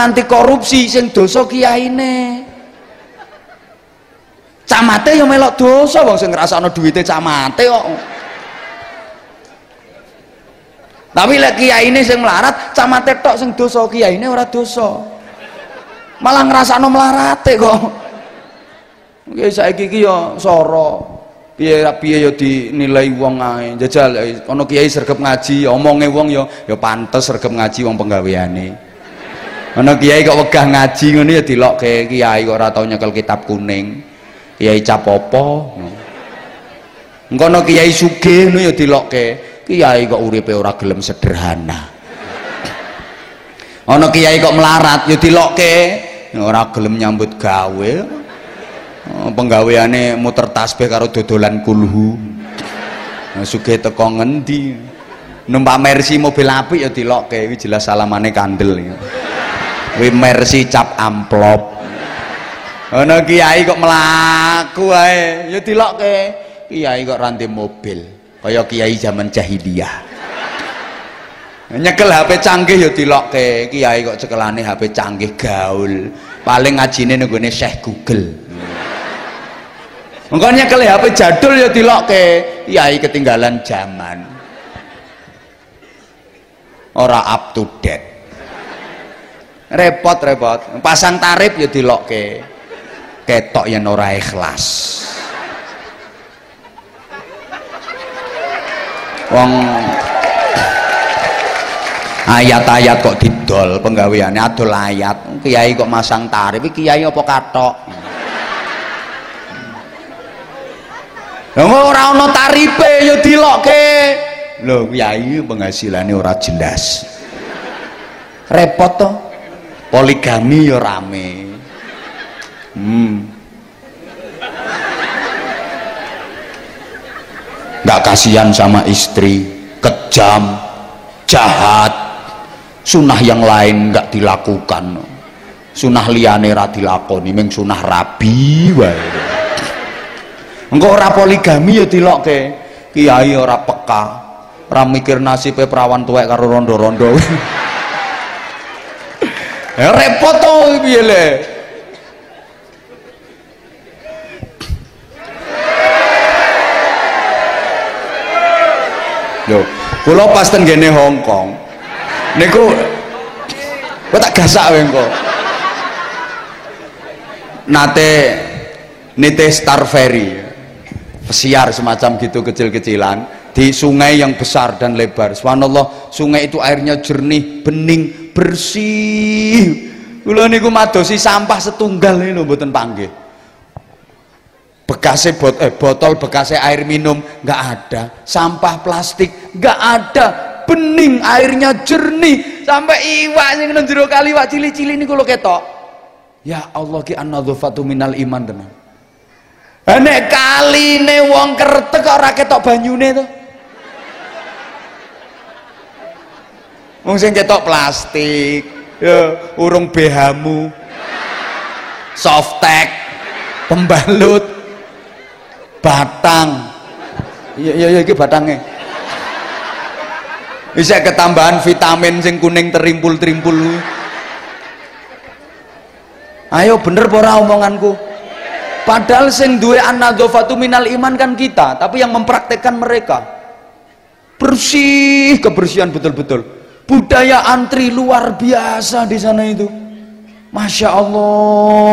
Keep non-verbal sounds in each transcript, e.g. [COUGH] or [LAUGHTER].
nganti korupsi sing dosa kiyaine camate yo melok dosa wong sing ngrasakno duwite camate kok tapi lek kiyaine sing melarat camate tok sing dosa kiyaine ora dosa malah ngrasakno melarate kok Nggih saiki iki yo soro. Piye piye yo dinilai wong ae. Jajal ana kiai sregep ngaji, omonge wong yo yo pantes sregep ngaji wong penggaweane. Ana kiai kok wegah ngaji ngono ya dilokke kiai kok ora tau nyekel kitab kuning. Kiai capopo. Engko ana kiai sugih ngono ya dilokke. Kiai kok uripe ora gelem sederhana. Ana kiai kok melarat ya dilokke ora gelem nyambut gawe. Oh, penggaweane muter tasbih karo dodolan kulhu nah, sugih teko ngendi numpak mercy mobil apik ya dilokke iki jelas salamane kandel ya kuwi mercy cap amplop. Ana kiai kok melaku ae. Ya dilokke. Kiai kok rantai mobil. Kaya kiai zaman jahiliyah. Nyekel HP canggih ya dilokke. Kiai kok cekelane HP canggih gaul. Paling ngajine nenggone Syekh Google. Engkau nyekel HP jadul ya dilokke, yai ketinggalan zaman. Ora up to date. Repot repot. Pasang tarif ya dilokke. Ketok yang ora ikhlas. Wong ayat-ayat kok didol penggaweane adol ayat kiai kok masang tarif kiai apa katok Lah ora ana tarife ya dilokke. Lho kiai penghasilane ora jelas. Repot to. Poligami ya rame. Hmm. Nggak kasihan sama istri, kejam, jahat. Sunah yang lain nggak dilakukan. Sunah liyane ra dilakoni, ming sunah rabi wae engko ora poligami ya dilokke kiai ora peka ora mikir nasibe perawan tuwek karo rondo-rondo repot to piye le Lho, kula pas ten gene Hongkong. Niku kok tak gasak wae engko. Nate nite Star Ferry pesiar semacam gitu kecil-kecilan di sungai yang besar dan lebar. Subhanallah sungai itu airnya jernih bening bersih. Kula niku madosi sampah setunggal ini mboten panggih bekasnya bot eh, botol bekasnya air minum nggak ada. Sampah plastik nggak ada. Bening airnya jernih. Sampai iwak sing nang jero kali iwak cili-cili niku lho ketok. Ya Allah ki an-nadzafatu minal iman tenan nek kaline wong kertek kok ora ketok banyune to wong sing ketok plastik ya urung behamu softtek pembalut batang. Iya iya iya iki batange. Bisa ketambahan vitamin sing kuning terimpul-terimpul. Ayo bener pora omonganku? Padahal sing duwe an-nadzafatu minal iman kan kita, tapi yang mempraktekkan mereka. Bersih, kebersihan betul-betul. Budaya antri luar biasa di sana itu. Masya Allah.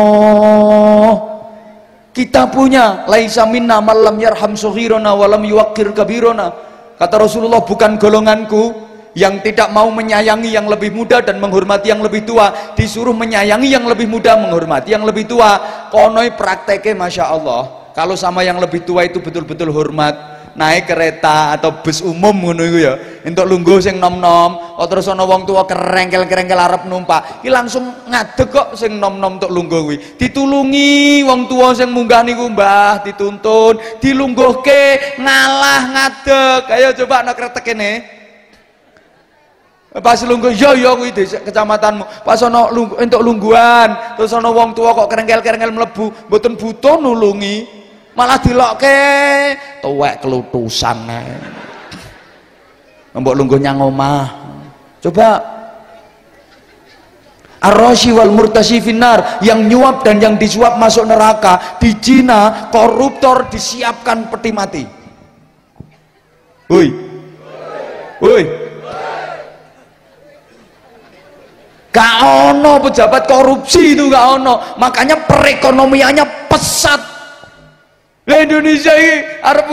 Kita punya laisa minna malam yarham sughirona walam yuwakir kabirona. Kata Rasulullah bukan golonganku yang tidak mau menyayangi yang lebih muda dan menghormati yang lebih tua disuruh menyayangi yang lebih muda menghormati yang lebih tua konoi prakteknya Masya Allah kalau sama yang lebih tua itu betul-betul hormat naik kereta atau bus umum ya entuk lungguh sing nom-nom kok terus ana wong tua kerengkel-kerengkel arep numpak. Iki langsung ngadeg kok sing nom-nom entuk lungguh kuwi. Ditulungi wong tua sing munggah niku Mbah dituntun dilungguhke ngalah ngadeg. Ayo coba ana kretek kene. Pas lungguh yo yo kuwi kecamatanmu. Pas ana lungguh entuk lungguhan terus ana wong tua kok kerengkel-kerengkel mlebu mboten butuh nulungi. Malah dilokke tuwek kelutusan mbok lungguh nyang omah coba Arroshi wal murtasi finar yang nyuap dan yang disuap masuk neraka di Cina koruptor disiapkan peti mati woi woi gak ono pejabat korupsi itu gak ono makanya perekonomiannya pesat Indonesia ini Arab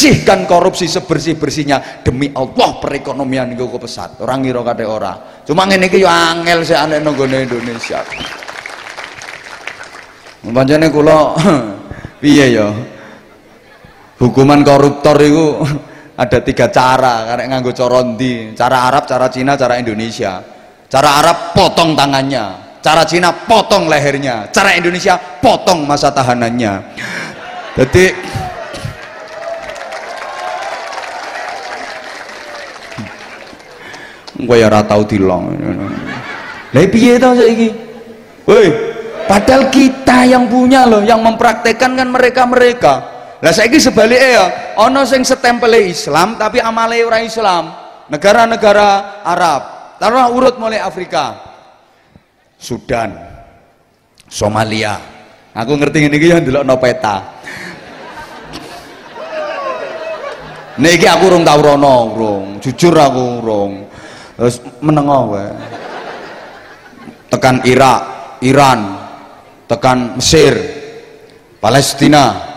bersihkan korupsi sebersih-bersihnya demi Allah perekonomian itu pesat orang ngira kate ora. Cuma ngene iki yo angel sik aneh nggone Indonesia. Pancene kula [CLEARS THROAT] piye ya hukuman koruptor itu [CLEARS THROAT] ada tiga cara. Karena nganggo cara ndi? Cara Arab cara Cina cara Indonesia. Cara Arab potong tangannya. Cara Cina potong lehernya. Cara Indonesia potong masa tahanannya. Jadi gue ya ora tau dilong. Lah piye to saiki? Woi padahal kita yang punya loh yang mempraktekkan kan mereka-mereka. Lah saiki sebaliknya ya ono sing setempele Islam tapi amale ora Islam. Negara-negara Arab. Taruh urut mulai Afrika. Sudan. Somalia. Aku ngerti ini ya ndelok peta. Niki aku urung tau rono, urung. Jujur aku urung terus menengah wae. Tekan Irak Iran. Tekan Mesir Palestina.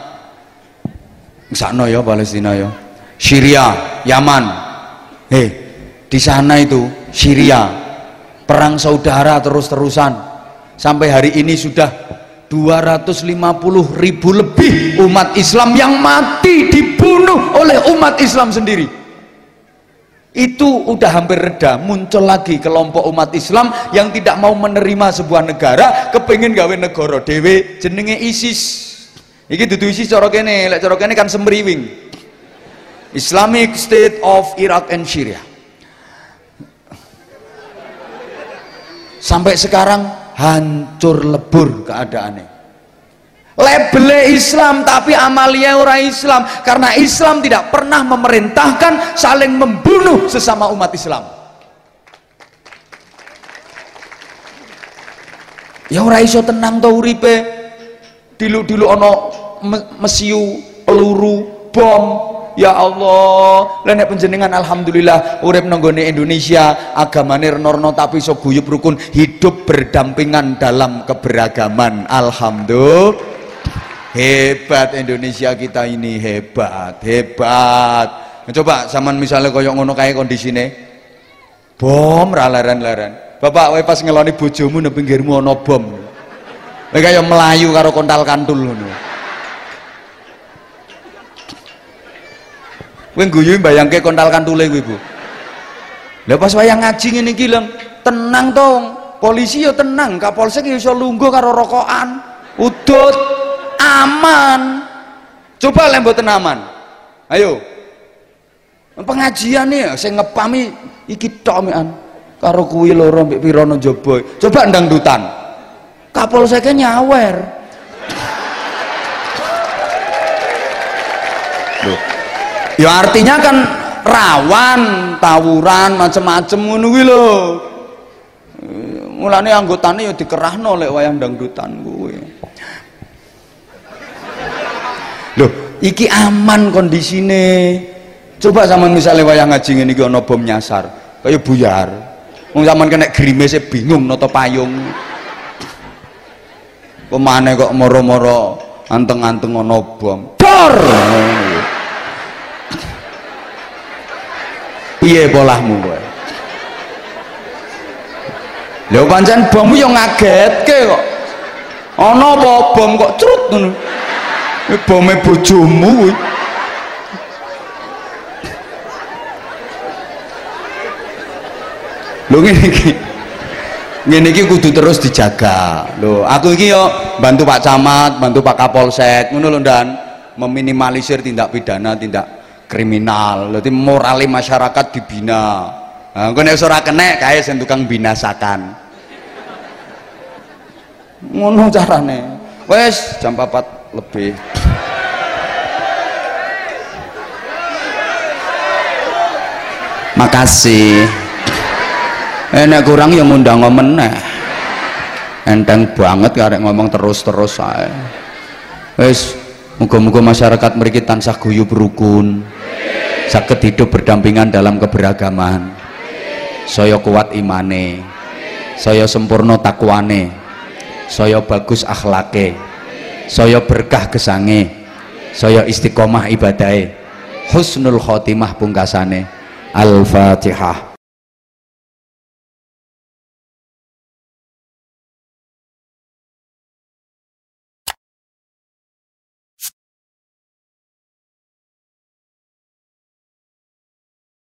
Sakno ya Palestina ya. Syria Yaman. Hei di sana itu Syria. Perang saudara terus-terusan. Sampai hari ini sudah 250 ribu lebih umat Islam yang mati dibunuh oleh umat Islam sendiri itu udah hampir reda muncul lagi kelompok umat Islam yang tidak mau menerima sebuah negara kepengen gawe negara dewe jenenge ISIS. Iki dudu ISIS cara kene lek cara kene kan semriwing. Islamic State of Iraq and Syria. Sampai sekarang hancur lebur keadaannya labelnya Islam tapi amalia orang Islam. Karena Islam tidak pernah memerintahkan saling membunuh sesama umat Islam. Ya orang iso tenang tau uripe. Dilu-dilu ono mesiu peluru bom. Ya Allah lenek penjenengan alhamdulillah urip nenggone Indonesia agamane renorno tapi so guyub rukun hidup berdampingan dalam keberagaman. Alhamdulillah hebat Indonesia kita ini hebat hebat. Coba zaman misalnya koyok ngono kayak kondisinya bom ralaran-laran bapak wae pas ngeloni bojomu nang pinggirmu ana bom. Kowe kaya melayu karo kontal kantul ngono. Kowe guyu bayangke kontal kantule kuwi Bu. Lha pas wayang ngaji ngene iki tenang tong. Polisi yo tenang kapolsek yo iso lungguh karo rokokan. Udut aman coba lemboten aman ayo. Pengajian nih saya ngepami iki tomian karo kuwi loro mbek pirono joboy coba ndang dutan. Kapol saya nyawer. Ya artinya kan rawan tawuran macam-macam ngono kuwi lho. Mulane anggotane ya dikerahno lek wayang dangdutan kuwi loh iki aman kondisine. Coba sama misalnya wayang ngaji ini ana bom nyasar kaya buyar. Wong zaman kena grimese bingung noto payung. Pemane kok moro-moro anteng-anteng ana bom. Dor piye polahmu kowe? Lho pancen bommu yo ngagetke kok. Ana apa bom kok crut ngono bome bojomu? Lho ngene iki. Ngene iki kudu terus dijaga. Lho aku iki yo bantu Pak Camat bantu Pak Kapolsek. Ngono lho dan. Meminimalisir tindak pidana tindak kriminal. Berarti morali masyarakat dibina. Nah, nek ora kena kae sing tukang binasakan. Ngono carane. Wes jam 4 lebih makasih. Enak kurang yang ngundang meneh enteng banget karek ngomong terus-terus saya wis muga-muga masyarakat mriki tansah guyub rukun sakit hidup berdampingan dalam keberagaman. Saya kuat imane. Saya sempurna takwane. Saya bagus akhlake saya berkah gesange. Saya istiqomah ibadai husnul khotimah pungkasane. Al-fatihah